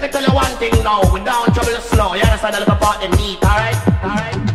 Let me tell you one thing now, we don't trouble the slow. You understand a little part the meat, alright? Alright?